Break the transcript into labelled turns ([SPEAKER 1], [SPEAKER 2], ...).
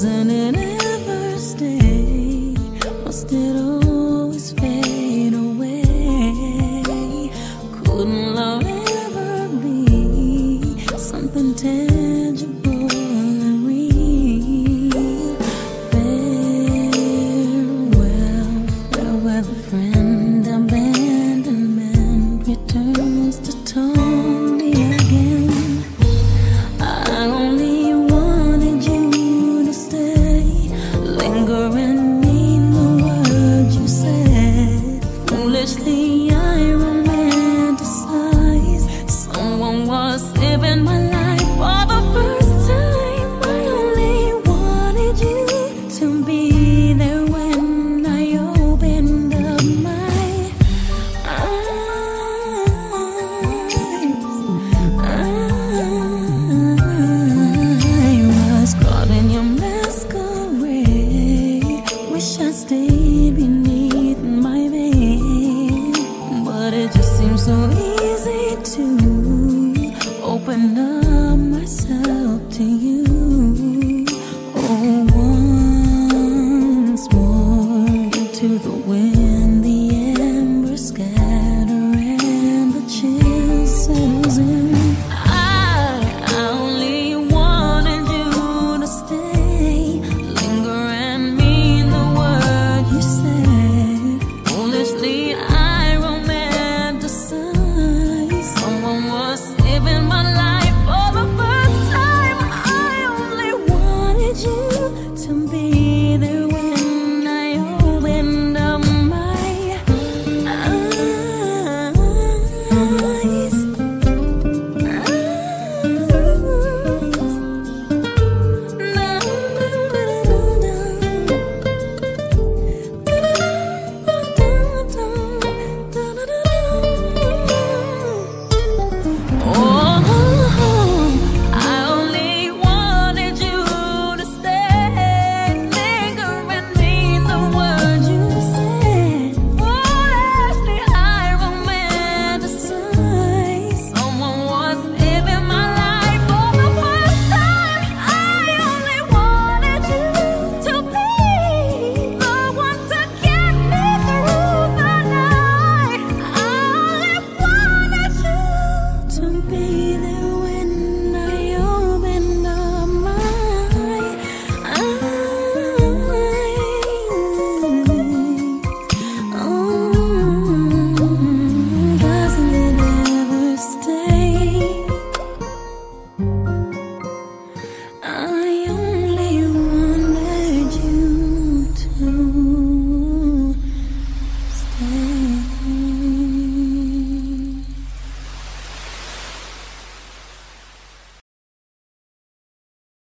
[SPEAKER 1] Does it ever stay? Must it always fade away? Couldn't love. myself to you. to be